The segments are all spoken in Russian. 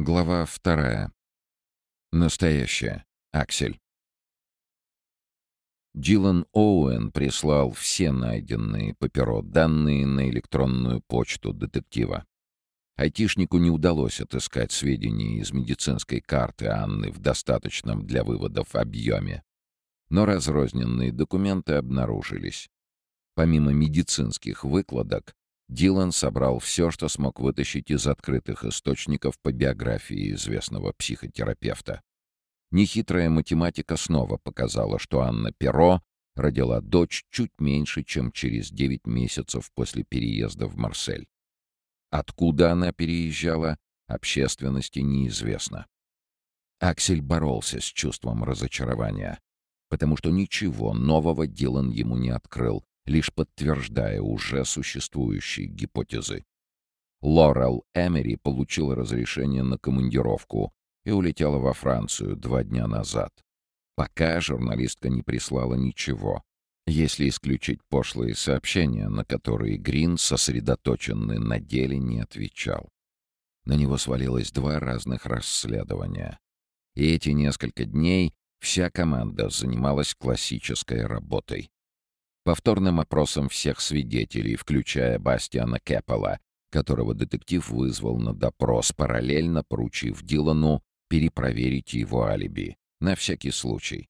Глава вторая. Настоящая. Аксель. Дилан Оуэн прислал все найденные по перо данные на электронную почту детектива. Айтишнику не удалось отыскать сведения из медицинской карты Анны в достаточном для выводов объеме. Но разрозненные документы обнаружились. Помимо медицинских выкладок, Дилан собрал все, что смог вытащить из открытых источников по биографии известного психотерапевта. Нехитрая математика снова показала, что Анна Перо родила дочь чуть меньше, чем через 9 месяцев после переезда в Марсель. Откуда она переезжала, общественности неизвестно. Аксель боролся с чувством разочарования, потому что ничего нового Дилан ему не открыл, лишь подтверждая уже существующие гипотезы. Лорел Эмери получила разрешение на командировку и улетела во Францию два дня назад. Пока журналистка не прислала ничего, если исключить пошлые сообщения, на которые Грин, сосредоточенный на деле, не отвечал. На него свалилось два разных расследования. И эти несколько дней вся команда занималась классической работой повторным опросом всех свидетелей, включая Бастиана Кэппела, которого детектив вызвал на допрос, параллельно поручив Дилану перепроверить его алиби, на всякий случай.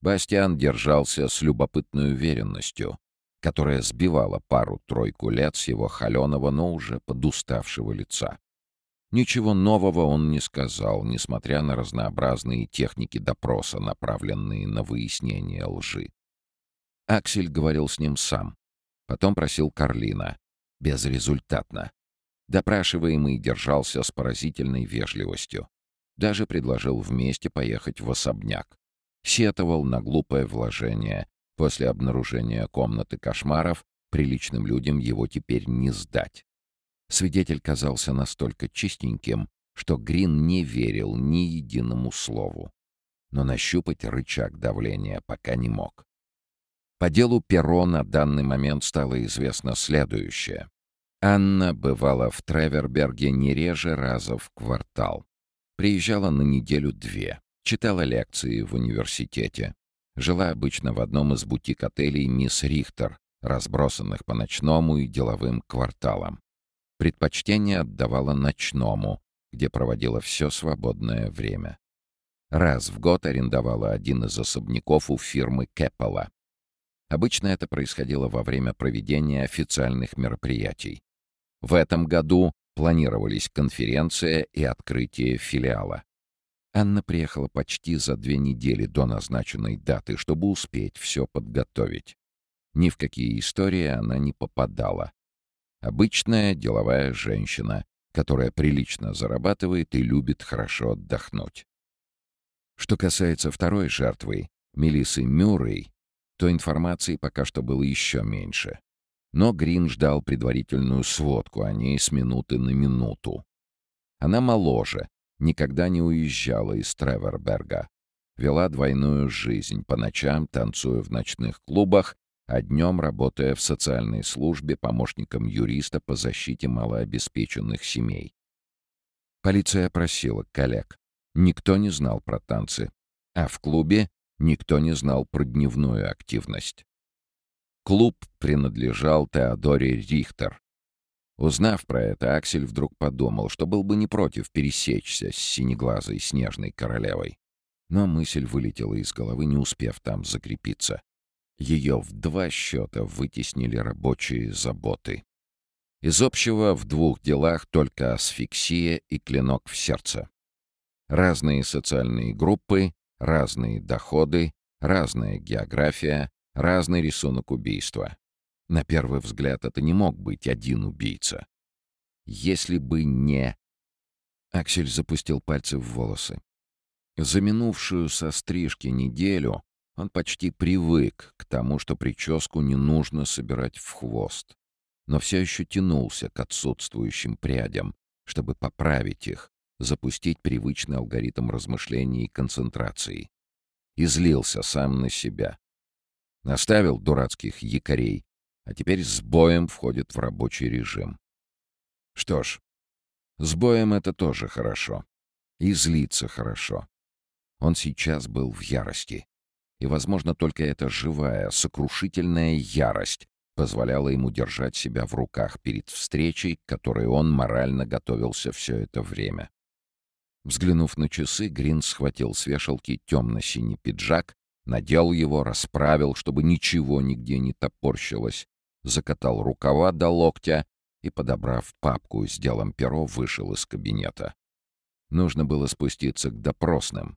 Бастиан держался с любопытной уверенностью, которая сбивала пару-тройку лет с его холеного, но уже подуставшего лица. Ничего нового он не сказал, несмотря на разнообразные техники допроса, направленные на выяснение лжи. Аксель говорил с ним сам. Потом просил Карлина. Безрезультатно. Допрашиваемый держался с поразительной вежливостью. Даже предложил вместе поехать в особняк. Сетовал на глупое вложение. После обнаружения комнаты кошмаров приличным людям его теперь не сдать. Свидетель казался настолько чистеньким, что Грин не верил ни единому слову. Но нащупать рычаг давления пока не мог. По делу Перо на данный момент стало известно следующее. Анна бывала в Треверберге не реже раза в квартал. Приезжала на неделю-две, читала лекции в университете. Жила обычно в одном из бутик-отелей «Мисс Рихтер», разбросанных по ночному и деловым кварталам. Предпочтение отдавала ночному, где проводила все свободное время. Раз в год арендовала один из особняков у фирмы Кэппела. Обычно это происходило во время проведения официальных мероприятий. В этом году планировались конференция и открытие филиала. Анна приехала почти за две недели до назначенной даты, чтобы успеть все подготовить. Ни в какие истории она не попадала. Обычная деловая женщина, которая прилично зарабатывает и любит хорошо отдохнуть. Что касается второй жертвы, Мелисы Мюррей, то информации пока что было еще меньше. Но Грин ждал предварительную сводку о ней с минуты на минуту. Она моложе, никогда не уезжала из Треверберга. Вела двойную жизнь, по ночам танцуя в ночных клубах, а днем работая в социальной службе помощником юриста по защите малообеспеченных семей. Полиция опросила коллег. Никто не знал про танцы. А в клубе Никто не знал про дневную активность. Клуб принадлежал Теодоре Рихтер. Узнав про это, Аксель вдруг подумал, что был бы не против пересечься с синеглазой снежной королевой. Но мысль вылетела из головы, не успев там закрепиться. Ее в два счета вытеснили рабочие заботы. Из общего в двух делах только асфиксия и клинок в сердце. Разные социальные группы, Разные доходы, разная география, разный рисунок убийства. На первый взгляд это не мог быть один убийца. Если бы не... Аксель запустил пальцы в волосы. За минувшую со стрижки неделю он почти привык к тому, что прическу не нужно собирать в хвост, но все еще тянулся к отсутствующим прядям, чтобы поправить их, запустить привычный алгоритм размышлений и концентрации. Излился сам на себя. Наставил дурацких якорей, а теперь с боем входит в рабочий режим. Что ж, с боем это тоже хорошо. И злиться хорошо. Он сейчас был в ярости. И, возможно, только эта живая, сокрушительная ярость позволяла ему держать себя в руках перед встречей, к которой он морально готовился все это время. Взглянув на часы, Грин схватил с вешалки темно-синий пиджак, надел его, расправил, чтобы ничего нигде не топорщилось, закатал рукава до локтя и, подобрав папку с делом перо, вышел из кабинета. Нужно было спуститься к допросным,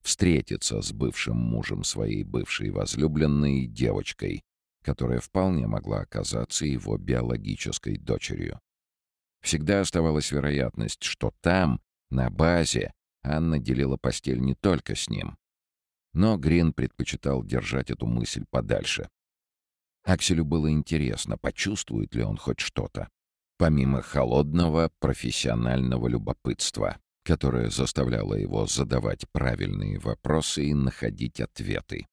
встретиться с бывшим мужем своей бывшей возлюбленной девочкой, которая вполне могла оказаться его биологической дочерью. Всегда оставалась вероятность, что там, на базе, Анна делила постель не только с ним. Но Грин предпочитал держать эту мысль подальше. Акселю было интересно, почувствует ли он хоть что-то, помимо холодного профессионального любопытства, которое заставляло его задавать правильные вопросы и находить ответы.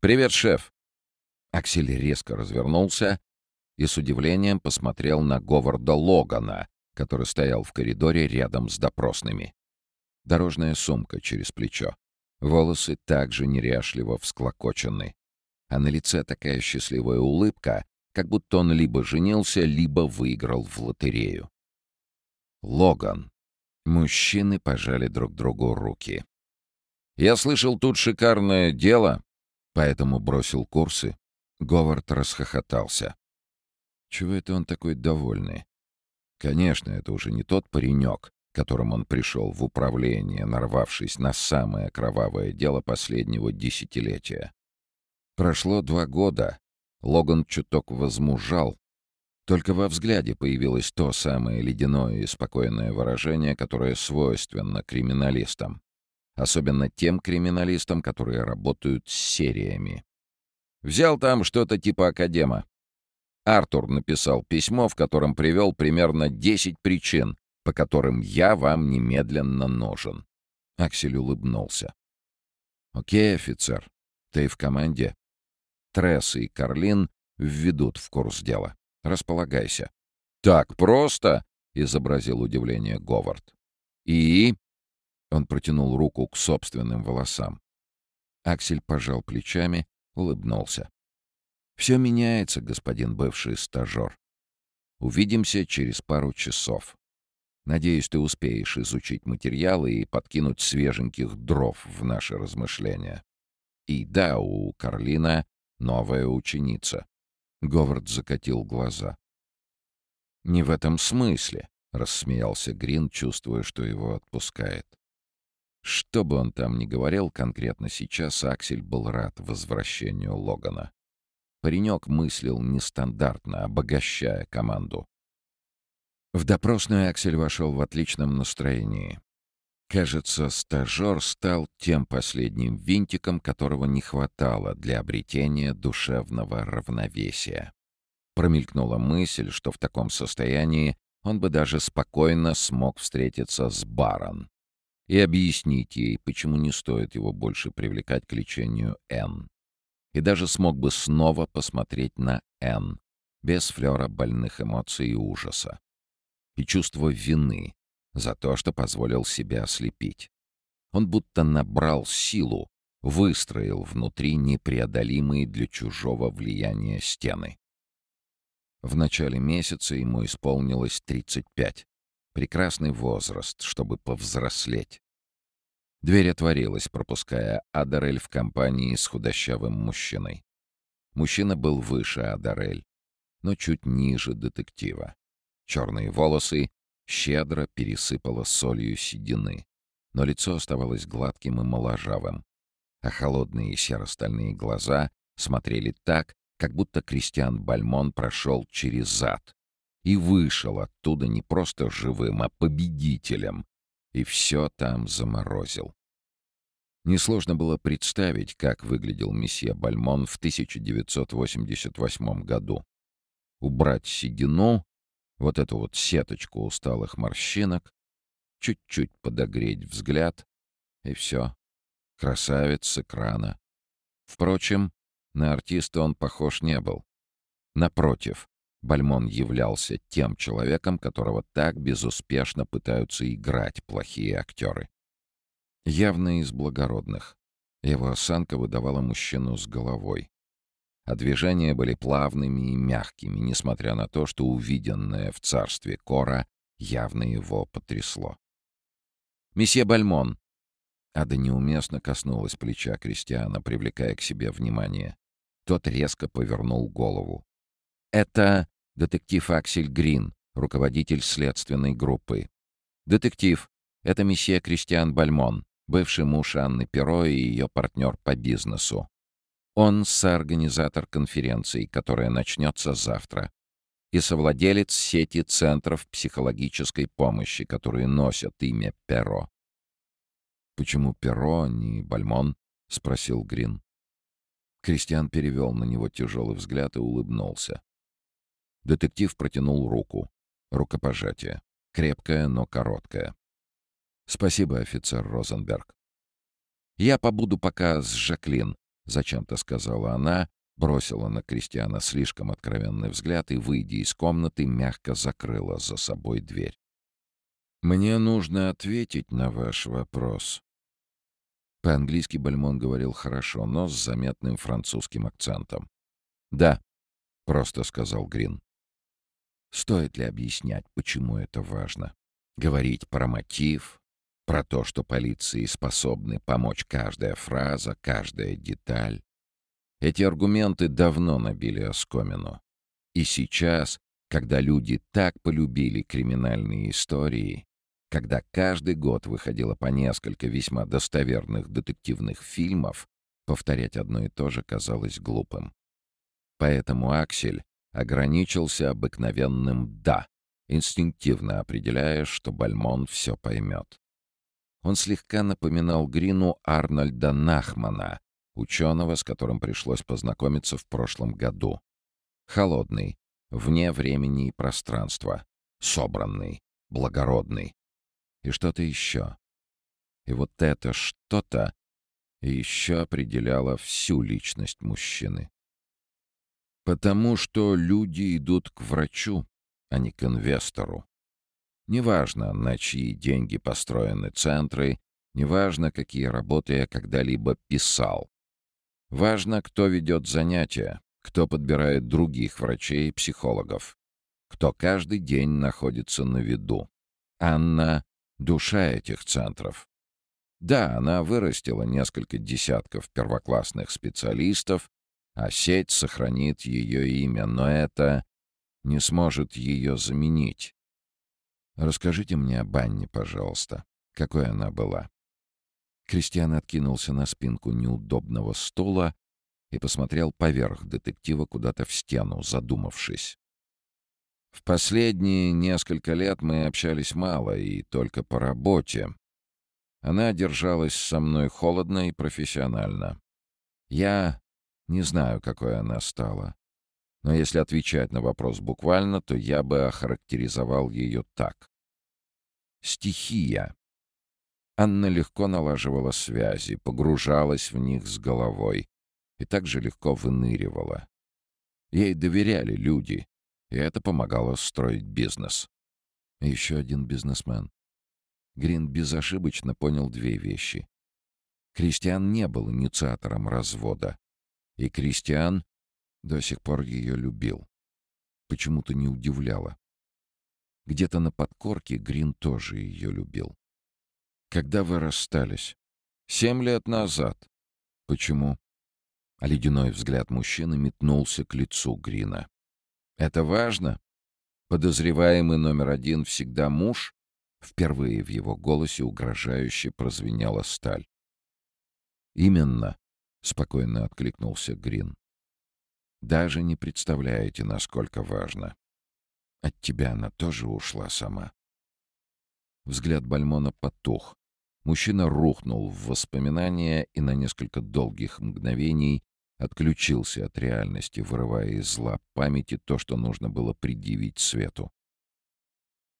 «Привет, шеф!» Аксель резко развернулся и с удивлением посмотрел на Говарда Логана, который стоял в коридоре рядом с допросными. Дорожная сумка через плечо. Волосы также неряшливо всклокочены. А на лице такая счастливая улыбка, как будто он либо женился, либо выиграл в лотерею. Логан. Мужчины пожали друг другу руки. «Я слышал, тут шикарное дело», поэтому бросил курсы Говард расхохотался. Чего это он такой довольный? Конечно, это уже не тот паренек, которым он пришел в управление, нарвавшись на самое кровавое дело последнего десятилетия. Прошло два года. Логан чуток возмужал. Только во взгляде появилось то самое ледяное и спокойное выражение, которое свойственно криминалистам. Особенно тем криминалистам, которые работают с сериями. Взял там что-то типа академа. Артур написал письмо, в котором привел примерно 10 причин, по которым я вам немедленно нужен. Аксель улыбнулся. «Окей, офицер, ты в команде. Тресс и Карлин введут в курс дела. Располагайся». «Так просто?» — изобразил удивление Говард. «И?» — он протянул руку к собственным волосам. Аксель пожал плечами улыбнулся. «Все меняется, господин бывший стажер. Увидимся через пару часов. Надеюсь, ты успеешь изучить материалы и подкинуть свеженьких дров в наши размышления. И да, у Карлина новая ученица». Говард закатил глаза. «Не в этом смысле», — рассмеялся Грин, чувствуя, что его отпускает. Что бы он там ни говорил конкретно сейчас, Аксель был рад возвращению Логана. Паренек мыслил нестандартно, обогащая команду. В допросную Аксель вошел в отличном настроении. Кажется, стажер стал тем последним винтиком, которого не хватало для обретения душевного равновесия. Промелькнула мысль, что в таком состоянии он бы даже спокойно смог встретиться с Барон и объяснить ей, почему не стоит его больше привлекать к лечению Н. И даже смог бы снова посмотреть на Н, без флера больных эмоций и ужаса. И чувство вины за то, что позволил себя ослепить. Он будто набрал силу, выстроил внутри непреодолимые для чужого влияния стены. В начале месяца ему исполнилось 35. Прекрасный возраст, чтобы повзрослеть. Дверь отворилась, пропуская Адарель в компании с худощавым мужчиной. Мужчина был выше Адарель, но чуть ниже детектива. Черные волосы щедро пересыпало солью седины, но лицо оставалось гладким и моложавым, а холодные серо-стальные глаза смотрели так, как будто Кристиан Бальмон прошел через зад, и вышел оттуда не просто живым, а победителем, и все там заморозил. Несложно было представить, как выглядел месье Бальмон в 1988 году. Убрать седину, вот эту вот сеточку усталых морщинок, чуть-чуть подогреть взгляд, и все. Красавец с экрана. Впрочем, на артиста он похож не был. Напротив, Бальмон являлся тем человеком, которого так безуспешно пытаются играть плохие актеры. Явно из благородных. Его осанка выдавала мужчину с головой. А движения были плавными и мягкими, несмотря на то, что увиденное в царстве Кора явно его потрясло. «Месье Бальмон!» Ада неуместно коснулась плеча Кристиана, привлекая к себе внимание. Тот резко повернул голову. «Это детектив Аксель Грин, руководитель следственной группы. Детектив, это месье Кристиан Бальмон, бывший муж Анны Перо и ее партнер по бизнесу. Он соорганизатор конференции, которая начнется завтра, и совладелец сети центров психологической помощи, которые носят имя Перо. «Почему Перо, а не Бальмон?» — спросил Грин. Кристиан перевел на него тяжелый взгляд и улыбнулся. Детектив протянул руку. Рукопожатие. Крепкое, но короткое. «Спасибо, офицер Розенберг». «Я побуду пока с Жаклин», — зачем-то сказала она, бросила на Кристиана слишком откровенный взгляд и, выйдя из комнаты, мягко закрыла за собой дверь. «Мне нужно ответить на ваш вопрос». По-английски Бальмон говорил хорошо, но с заметным французским акцентом. «Да», — просто сказал Грин. Стоит ли объяснять, почему это важно? Говорить про мотив, про то, что полиции способны помочь каждая фраза, каждая деталь. Эти аргументы давно набили оскомину. И сейчас, когда люди так полюбили криминальные истории, когда каждый год выходило по несколько весьма достоверных детективных фильмов, повторять одно и то же казалось глупым. Поэтому Аксель ограничился обыкновенным «да», инстинктивно определяя, что Бальмон все поймет. Он слегка напоминал Грину Арнольда Нахмана, ученого, с которым пришлось познакомиться в прошлом году. Холодный, вне времени и пространства, собранный, благородный. И что-то еще. И вот это что-то еще определяло всю личность мужчины. Потому что люди идут к врачу, а не к инвестору. Неважно, на чьи деньги построены центры, неважно, какие работы я когда-либо писал. Важно, кто ведет занятия, кто подбирает других врачей и психологов, кто каждый день находится на виду. Анна — душа этих центров. Да, она вырастила несколько десятков первоклассных специалистов, а сеть сохранит ее имя, но это не сможет ее заменить. Расскажите мне о Банне, пожалуйста. Какой она была?» Кристиан откинулся на спинку неудобного стула и посмотрел поверх детектива куда-то в стену, задумавшись. «В последние несколько лет мы общались мало и только по работе. Она держалась со мной холодно и профессионально. Я не знаю, какой она стала. Но если отвечать на вопрос буквально, то я бы охарактеризовал ее так. Стихия. Анна легко налаживала связи, погружалась в них с головой и также легко выныривала. Ей доверяли люди, и это помогало строить бизнес. еще один бизнесмен. Грин безошибочно понял две вещи. Кристиан не был инициатором развода, и Кристиан до сих пор ее любил. Почему-то не удивляло. Где-то на подкорке Грин тоже ее любил. Когда вы расстались? Семь лет назад. Почему? А ледяной взгляд мужчины метнулся к лицу Грина. Это важно? Подозреваемый номер один всегда муж? Впервые в его голосе угрожающе прозвенела сталь. Именно, — спокойно откликнулся Грин. «Даже не представляете, насколько важно. От тебя она тоже ушла сама». Взгляд Бальмона потух. Мужчина рухнул в воспоминания и на несколько долгих мгновений отключился от реальности, вырывая из лап памяти то, что нужно было предъявить свету.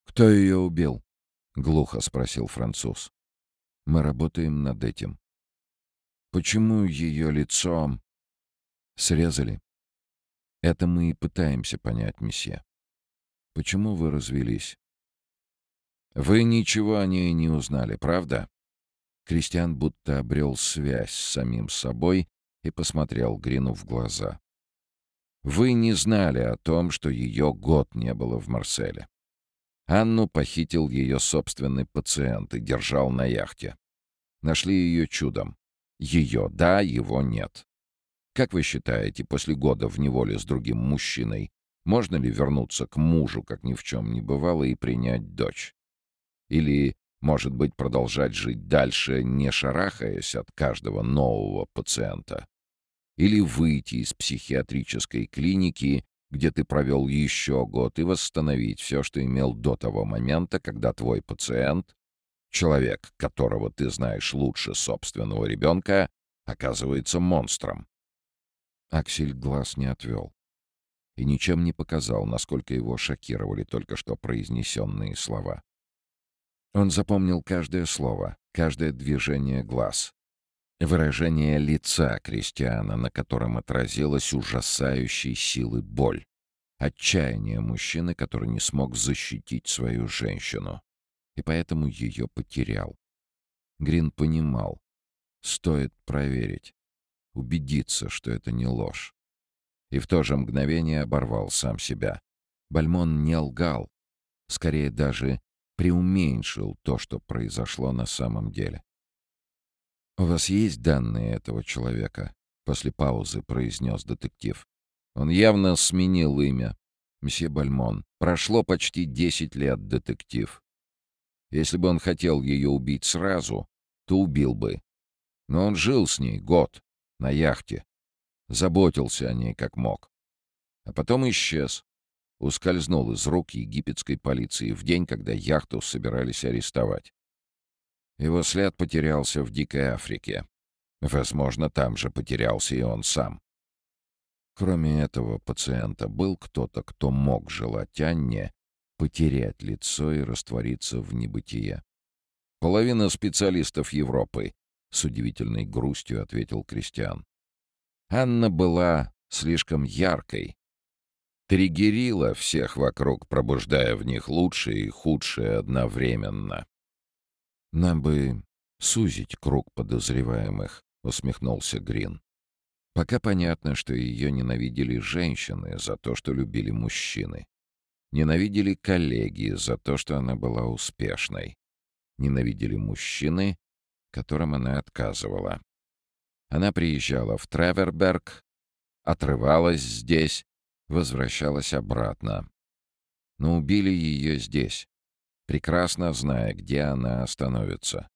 «Кто ее убил?» — глухо спросил француз. «Мы работаем над этим. Почему ее лицо срезали? Это мы и пытаемся понять, месье. Почему вы развелись? Вы ничего о ней не узнали, правда? Кристиан будто обрел связь с самим собой и посмотрел Грину в глаза. Вы не знали о том, что ее год не было в Марселе. Анну похитил ее собственный пациент и держал на яхте. Нашли ее чудом. Ее — да, его — нет. Как вы считаете, после года в неволе с другим мужчиной можно ли вернуться к мужу, как ни в чем не бывало, и принять дочь? Или, может быть, продолжать жить дальше, не шарахаясь от каждого нового пациента? Или выйти из психиатрической клиники, где ты провел еще год, и восстановить все, что имел до того момента, когда твой пациент, человек, которого ты знаешь лучше собственного ребенка, оказывается монстром? Аксель глаз не отвел и ничем не показал, насколько его шокировали только что произнесенные слова. Он запомнил каждое слово, каждое движение глаз, выражение лица крестьяна, на котором отразилась ужасающей силы боль, отчаяние мужчины, который не смог защитить свою женщину, и поэтому ее потерял. Грин понимал, стоит проверить, убедиться, что это не ложь. И в то же мгновение оборвал сам себя. Бальмон не лгал, скорее даже преуменьшил то, что произошло на самом деле. «У вас есть данные этого человека?» — после паузы произнес детектив. Он явно сменил имя. Месье Бальмон. Прошло почти десять лет, детектив. Если бы он хотел ее убить сразу, то убил бы. Но он жил с ней год на яхте. Заботился о ней как мог. А потом исчез. Ускользнул из рук египетской полиции в день, когда яхту собирались арестовать. Его след потерялся в Дикой Африке. Возможно, там же потерялся и он сам. Кроме этого пациента был кто-то, кто мог желать Анне потерять лицо и раствориться в небытие. Половина специалистов Европы с удивительной грустью ответил Кристиан. Анна была слишком яркой. Триггерила всех вокруг, пробуждая в них лучшее и худшее одновременно. «Нам бы сузить круг подозреваемых», — усмехнулся Грин. «Пока понятно, что ее ненавидели женщины за то, что любили мужчины. Ненавидели коллеги за то, что она была успешной. Ненавидели мужчины, которым она отказывала. Она приезжала в Треверберг, отрывалась здесь, возвращалась обратно. Но убили ее здесь, прекрасно зная, где она остановится.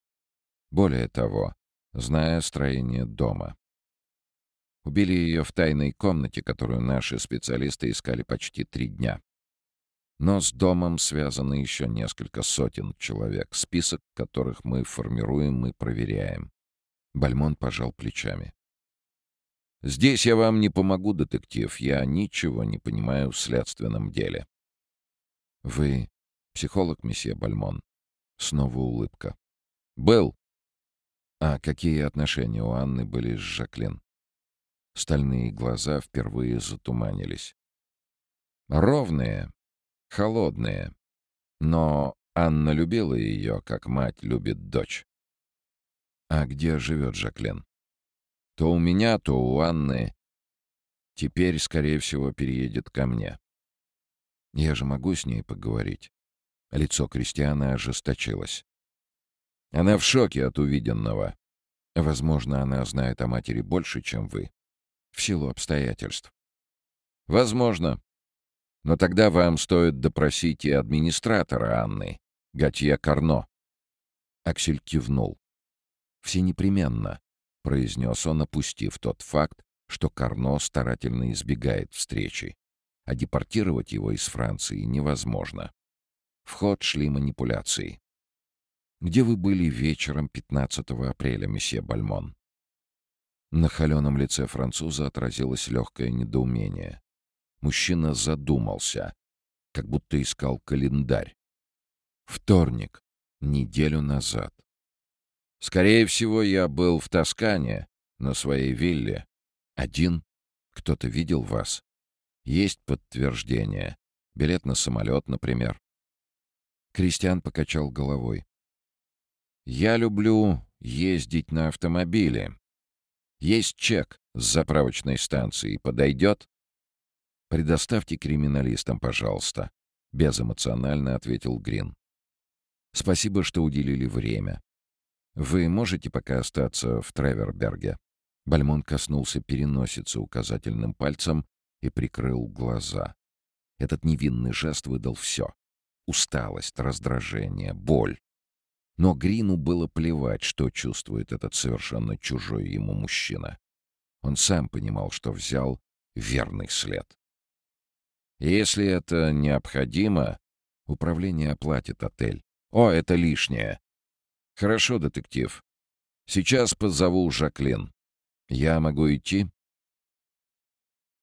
Более того, зная строение дома. Убили ее в тайной комнате, которую наши специалисты искали почти три дня. Но с домом связаны еще несколько сотен человек, список которых мы формируем и проверяем. Бальмон пожал плечами. «Здесь я вам не помогу, детектив. Я ничего не понимаю в следственном деле». «Вы психолог, месье Бальмон?» Снова улыбка. «Был». «А какие отношения у Анны были с Жаклин?» Стальные глаза впервые затуманились. «Ровные, холодные. Но Анна любила ее, как мать любит дочь. А где живет Жаклен? То у меня, то у Анны. Теперь, скорее всего, переедет ко мне. Я же могу с ней поговорить. Лицо Кристиана ожесточилось. Она в шоке от увиденного. Возможно, она знает о матери больше, чем вы. В силу обстоятельств. Возможно. Но тогда вам стоит допросить и администратора Анны, Готье Карно. Аксель кивнул. «Все непременно», — произнес он, опустив тот факт, что Карно старательно избегает встречи, а депортировать его из Франции невозможно. В ход шли манипуляции. «Где вы были вечером 15 апреля, месье Бальмон?» На холеном лице француза отразилось легкое недоумение. Мужчина задумался, как будто искал календарь. Вторник, неделю назад. Скорее всего, я был в Тоскане, на своей вилле. Один? Кто-то видел вас? Есть подтверждение. Билет на самолет, например. Кристиан покачал головой. «Я люблю ездить на автомобиле. Есть чек с заправочной станции. Подойдет?» «Предоставьте криминалистам, пожалуйста», — безэмоционально ответил Грин. «Спасибо, что уделили время. Вы можете пока остаться в Треверберге?» Бальмон коснулся переносицы указательным пальцем и прикрыл глаза. Этот невинный жест выдал все. Усталость, раздражение, боль. Но Грину было плевать, что чувствует этот совершенно чужой ему мужчина. Он сам понимал, что взял верный след. Если это необходимо, управление оплатит отель. О, это лишнее. Хорошо, детектив. Сейчас позову Жаклин. Я могу идти?